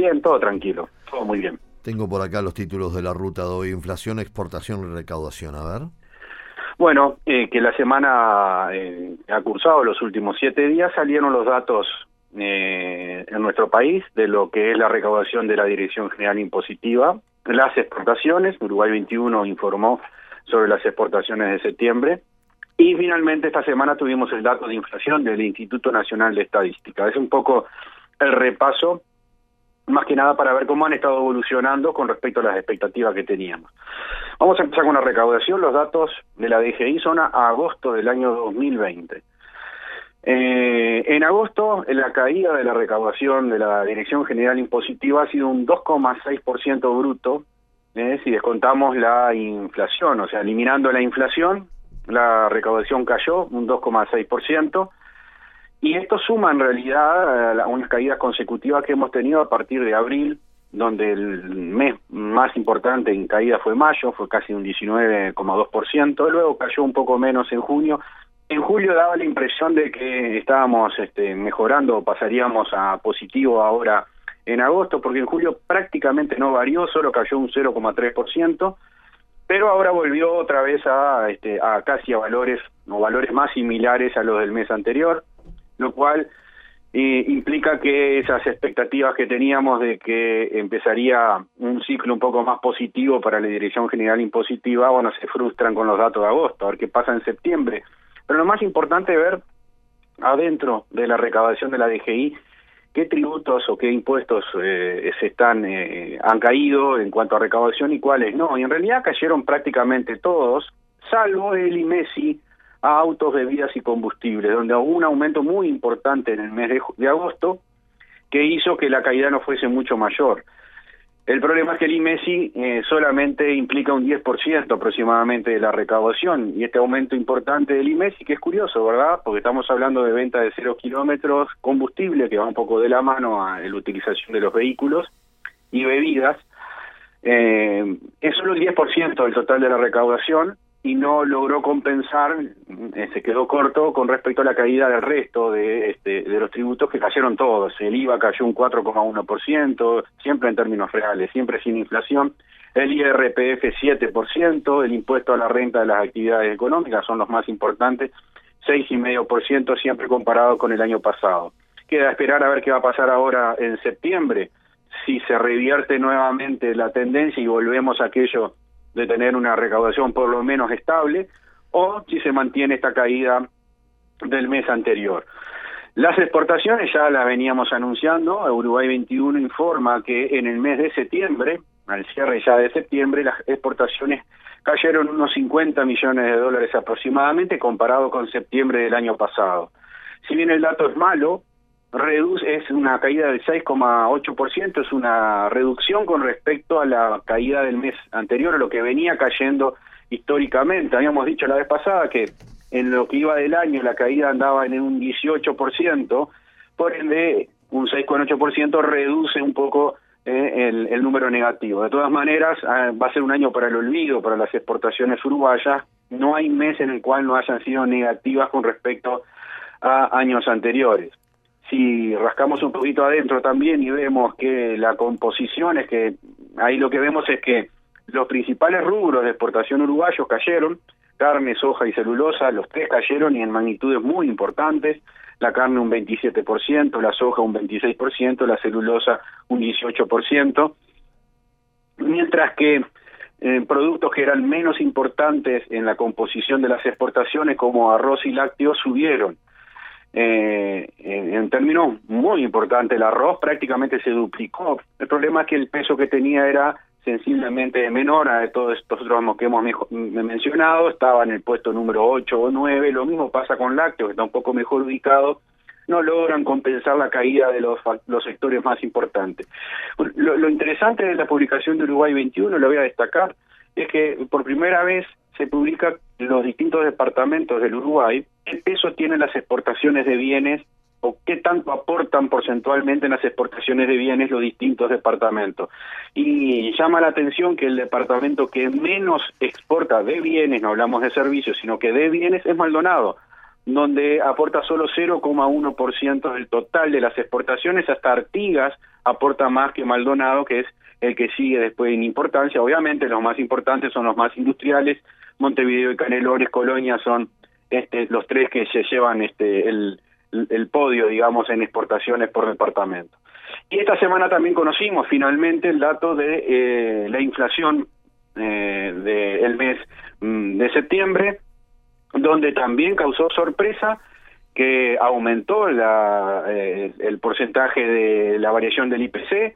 Bien, todo tranquilo, todo muy bien. Tengo por acá los títulos de la ruta de hoy, inflación, exportación y recaudación, a ver. Bueno, eh, que la semana eh, ha cursado, los últimos siete días salieron los datos eh, en nuestro país de lo que es la recaudación de la Dirección General Impositiva, las exportaciones, Uruguay 21 informó sobre las exportaciones de septiembre, y finalmente esta semana tuvimos el dato de inflación del Instituto Nacional de Estadística. Es un poco el repaso más que nada para ver cómo han estado evolucionando con respecto a las expectativas que teníamos. Vamos a empezar con la recaudación. Los datos de la DGI son a agosto del año 2020. Eh, en agosto, la caída de la recaudación de la Dirección General Impositiva ha sido un 2,6% bruto, eh, si descontamos la inflación, o sea, eliminando la inflación, la recaudación cayó un 2,6%, y esto suma en realidad a unas caídas consecutivas que hemos tenido a partir de abril, donde el mes más importante en caída fue mayo, fue casi un 19,2%, luego cayó un poco menos en junio. En julio daba la impresión de que estábamos este, mejorando, pasaríamos a positivo ahora en agosto, porque en julio prácticamente no varió, solo cayó un 0,3%, pero ahora volvió otra vez a, este, a casi a valores o valores más similares a los del mes anterior lo cual eh, implica que esas expectativas que teníamos de que empezaría un ciclo un poco más positivo para la Dirección General Impositiva, bueno, se frustran con los datos de agosto, a ver qué pasa en septiembre. Pero lo más importante es ver adentro de la recaudación de la DGI qué tributos o qué impuestos eh, se están eh, han caído en cuanto a recaudación y cuáles no. Y en realidad cayeron prácticamente todos, salvo el IMESI, a autos, bebidas y combustibles, donde hubo un aumento muy importante en el mes de, agosto que hizo que la caída no fuese mucho mayor. El problema es que el IMESI eh, solamente implica un 10% aproximadamente de la recaudación y este aumento importante del IMESI, que es curioso, ¿verdad? Porque estamos hablando de venta de cero kilómetros, combustible, que va un poco de la mano a la utilización de los vehículos y bebidas. Eh, es solo el 10% del total de la recaudación y no logró compensar, eh, se quedó corto con respecto a la caída del resto de, este, de los tributos que cayeron todos. El IVA cayó un 4,1%, siempre en términos reales, siempre sin inflación. El IRPF 7%, el impuesto a la renta de las actividades económicas son los más importantes, 6,5% siempre comparado con el año pasado. Queda esperar a ver qué va a pasar ahora en septiembre, si se revierte nuevamente la tendencia y volvemos a aquello de tener una recaudación por lo menos estable o si se mantiene esta caída del mes anterior. Las exportaciones ya las veníamos anunciando, Uruguay 21 informa que en el mes de septiembre, al cierre ya de septiembre, las exportaciones cayeron unos 50 millones de dólares aproximadamente comparado con septiembre del año pasado. Si bien el dato es malo, es una caída del 6,8%, es una reducción con respecto a la caída del mes anterior, lo que venía cayendo históricamente. Habíamos dicho la vez pasada que en lo que iba del año la caída andaba en un 18%, por ende un 6,8% reduce un poco eh, el, el, número negativo. De todas maneras, ah, va a ser un año para el olvido para las exportaciones uruguayas. No hay mes en el cual no hayan sido negativas con respecto a años anteriores si rascamos un poquito adentro también y vemos que la composición es que ahí lo que vemos es que los principales rubros de exportación uruguayos cayeron, carne, soja y celulosa, los tres cayeron y en magnitudes muy importantes, la carne un 27%, la soja un 26%, la celulosa un 18%, mientras que eh, productos que eran menos importantes en la composición de las exportaciones como arroz y lácteos subieron eh, en términos muy importantes, el arroz prácticamente se duplicó. El problema es que el peso que tenía era sensiblemente menor a todos estos otros que hemos mencionado, estaba en el puesto número 8 o 9, lo mismo pasa con lácteos, que está un poco mejor ubicado, no logran compensar la caída de los, los sectores más importantes. Lo, lo interesante de la publicación de Uruguay 21, lo voy a destacar, es que por primera vez se publica los distintos departamentos del Uruguay, qué peso tienen las exportaciones de bienes o qué tanto aportan porcentualmente en las exportaciones de bienes los distintos departamentos. Y llama la atención que el departamento que menos exporta de bienes, no hablamos de servicios, sino que de bienes es Maldonado, donde aporta solo 0,1% del total de las exportaciones, hasta Artigas aporta más que Maldonado, que es el que sigue después en importancia. Obviamente los más importantes son los más industriales, Montevideo y Canelones, Colonia son este, los tres que se llevan este, el, el podio, digamos, en exportaciones por departamento. Y esta semana también conocimos finalmente el dato de eh, la inflación eh, del mes mm, de septiembre, donde también causó sorpresa que aumentó la, eh, el porcentaje de la variación del IPC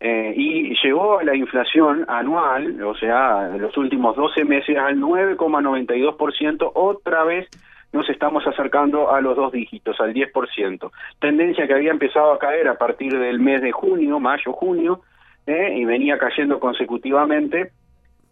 eh, y llegó a la inflación anual, o sea, en los últimos 12 meses al 9,92%, otra vez nos estamos acercando a los dos dígitos, al 10%. Tendencia que había empezado a caer a partir del mes de junio, mayo, junio, eh, y venía cayendo consecutivamente,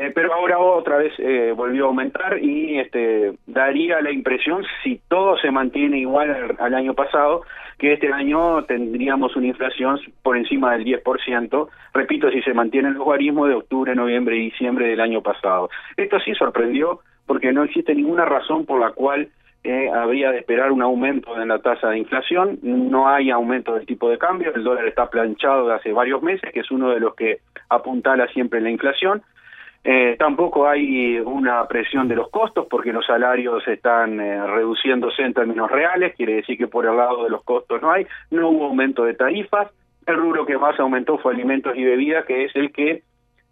eh, pero ahora otra vez eh, volvió a aumentar y este daría la impresión, si todo se mantiene igual al, año pasado, que este año tendríamos una inflación por encima del 10%, repito, si se mantiene el logaritmo de octubre, noviembre y diciembre del año pasado. Esto sí sorprendió porque no existe ninguna razón por la cual eh, habría de esperar un aumento en la tasa de inflación, no hay aumento del tipo de cambio, el dólar está planchado de hace varios meses, que es uno de los que apuntala siempre la inflación, eh, tampoco hay una presión de los costos porque los salarios están eh, reduciéndose en términos reales, quiere decir que por el lado de los costos no hay, no hubo aumento de tarifas, el rubro que más aumentó fue alimentos y bebidas, que es el que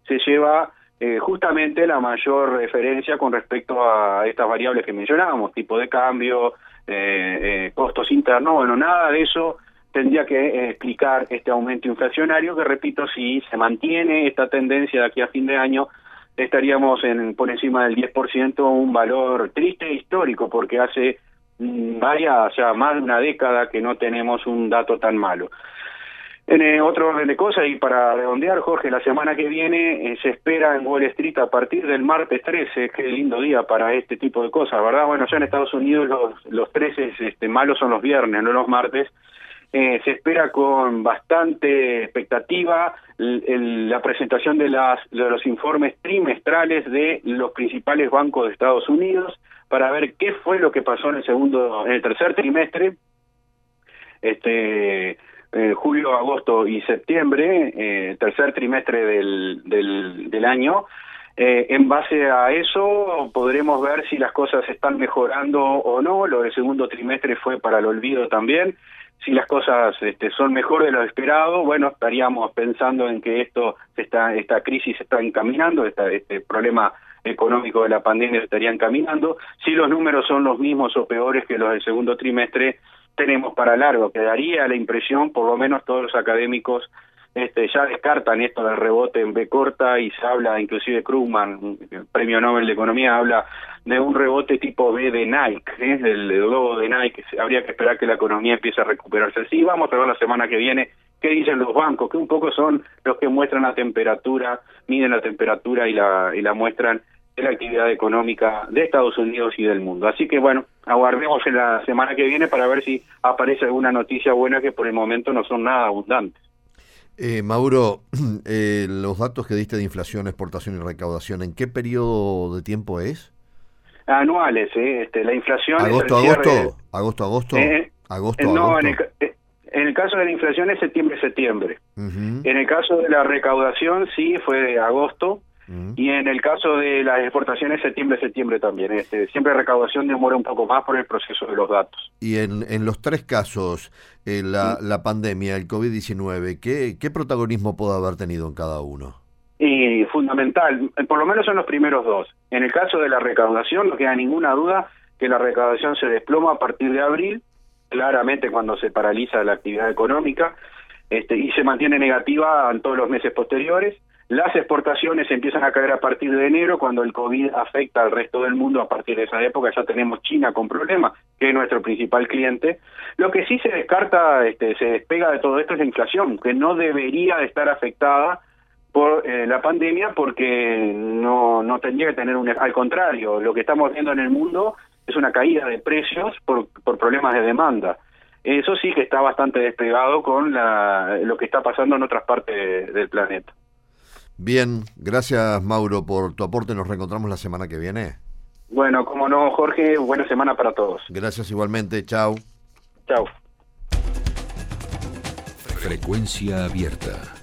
se lleva eh, justamente la mayor referencia con respecto a estas variables que mencionábamos, tipo de cambio, eh, eh, costos internos, bueno, nada de eso tendría que explicar este aumento inflacionario que, repito, si se mantiene esta tendencia de aquí a fin de año, estaríamos en, por encima del 10%, un valor triste e histórico, porque hace mm, vaya, ya más de una década que no tenemos un dato tan malo. En eh, otro orden de cosas, y para redondear, Jorge, la semana que viene eh, se espera en Wall Street a partir del martes 13, qué lindo día para este tipo de cosas, ¿verdad? Bueno, ya en Estados Unidos los, los 13 este, malos son los viernes, no los martes. Eh, se espera con bastante expectativa la presentación de, las, de los informes trimestrales de los principales bancos de Estados Unidos para ver qué fue lo que pasó en el segundo, en el tercer trimestre. Este, eh, julio, agosto y septiembre, eh, tercer trimestre del, del, del año. Eh, en base a eso podremos ver si las cosas están mejorando o no. Lo del segundo trimestre fue para el olvido también. Si las cosas este, son mejor de lo esperado, bueno, estaríamos pensando en que esto está, esta crisis está encaminando, esta, este problema económico de la pandemia estaría encaminando. Si los números son los mismos o peores que los del segundo trimestre, tenemos para largo. Quedaría la impresión, por lo menos todos los académicos este, ya descartan esto del rebote en B corta y se habla, inclusive Krugman, el premio Nobel de Economía, habla de un rebote tipo B de Nike, ¿eh? del, logo de Nike. Habría que esperar que la economía empiece a recuperarse. Sí, vamos a ver la semana que viene qué dicen los bancos, que un poco son los que muestran la temperatura, miden la temperatura y la, y la muestran de la actividad económica de Estados Unidos y del mundo. Así que bueno, aguardemos en la semana que viene para ver si aparece alguna noticia buena que por el momento no son nada abundantes. Eh, Mauro, eh, los datos que diste de inflación, exportación y recaudación, ¿en qué periodo de tiempo es? Anuales, ¿eh? Este, la inflación... ¿Agosto, agosto? ¿Agosto, agosto? Eh, ¿Agosto, no, En, el, caso de la inflación es septiembre-septiembre. En el caso de la recaudación sí fue de agosto y en el caso de las exportaciones, septiembre-septiembre también. Este, siempre recaudación demora un poco más por el proceso de los datos. Y en, en los tres casos, eh, la, la pandemia, el COVID-19, ¿qué, ¿qué protagonismo puede haber tenido en cada uno? Y fundamental, por lo menos en los primeros dos. En el caso de la recaudación, no queda ninguna duda que la recaudación se desploma a partir de abril, claramente cuando se paraliza la actividad económica, este, y se mantiene negativa en todos los meses posteriores Las exportaciones empiezan a caer a partir de enero, cuando el COVID afecta al resto del mundo. A partir de esa época ya tenemos China con problemas, que es nuestro principal cliente. Lo que sí se descarta, este, se despega de todo esto es la inflación, que no debería estar afectada por eh, la pandemia porque no, no tendría que tener un... Al contrario, lo que estamos viendo en el mundo es una caída de precios por, por problemas de demanda. Eso sí que está bastante despegado con la, lo que está pasando en otras partes del planeta. Bien, gracias Mauro por tu aporte. Nos reencontramos la semana que viene. Bueno, como no, Jorge, buena semana para todos. Gracias igualmente, chao. Chao. Frecuencia abierta.